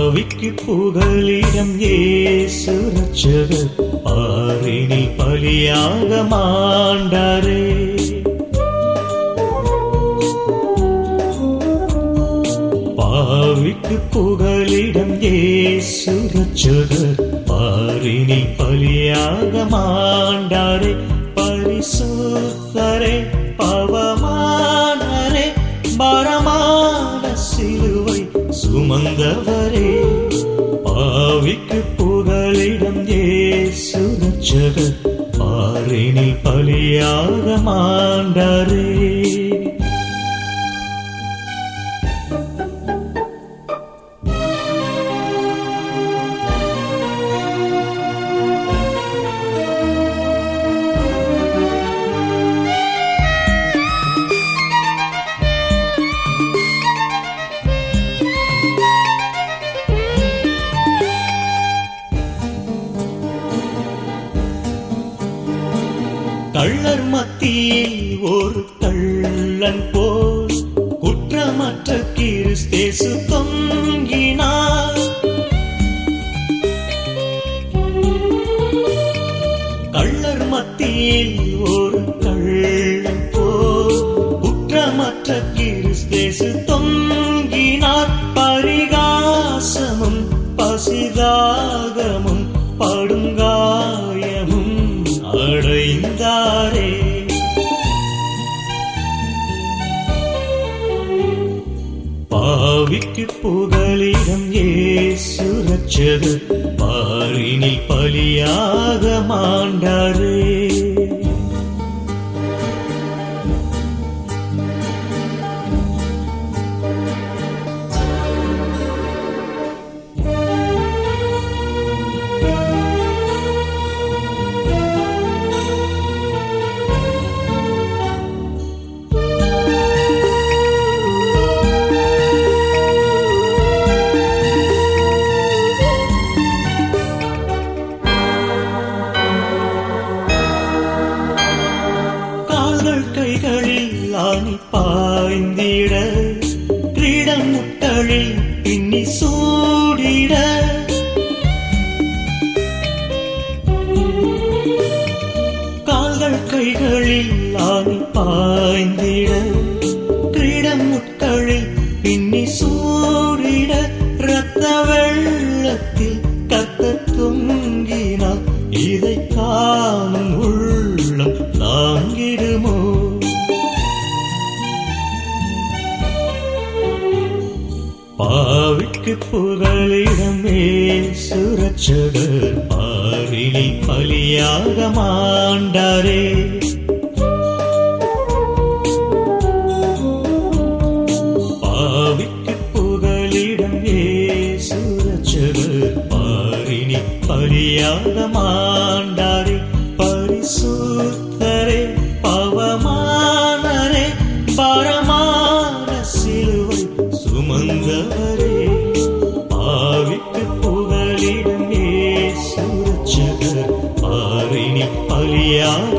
ஆவிக்கு புகழிடம் ஏசு ரட்சகர் பாரினில் பலியாக மாண்டாரே. பாவிக்கு புகழிடம் ஏசு ரட்சகர் பாரினில் பலியாக மாண்டாரே. பரிசுத்தரே. ஏசு ரட்சகர் பாரினில் பலியாக மாண்டாரே. கள்ளர் மத்தியில் ஒரு கள்ளன் போல் குற்றமற்ற கிறிஸ்தேசு தொங்கினார். கள்ளர் மத்தியில் ஒரு கள்ளன் போல் குற்றமற்ற கிறிஸ்தேசு தொங்கினார். பரிகாசமும் அடைந்தாரே பாவிக்கு புகழிடம் ஏசு ரட்சகர் பாரினில் பலியாக மாண்டாரே. ஆணி பாய்ந்திட கிரீடம் முட்டழில் பின்னி சூடிட. கால்கள் கைகளில் ஆணி பாய்ந்திட கிரீடம் முட்டழில் பின்னி சூடிட. இரத்த வெள்ளத்தில் கத்த தொங்கினால் இதை காணும் பாவிக்கு புகழிடமே சுரட்சகர் பாரினி பலியாக மாண்டாரே. பாவிக்கு சுமந்தவரே பாவிக்கு புகலிடம் ஏசுரட்சகர் பாரினி பலியாக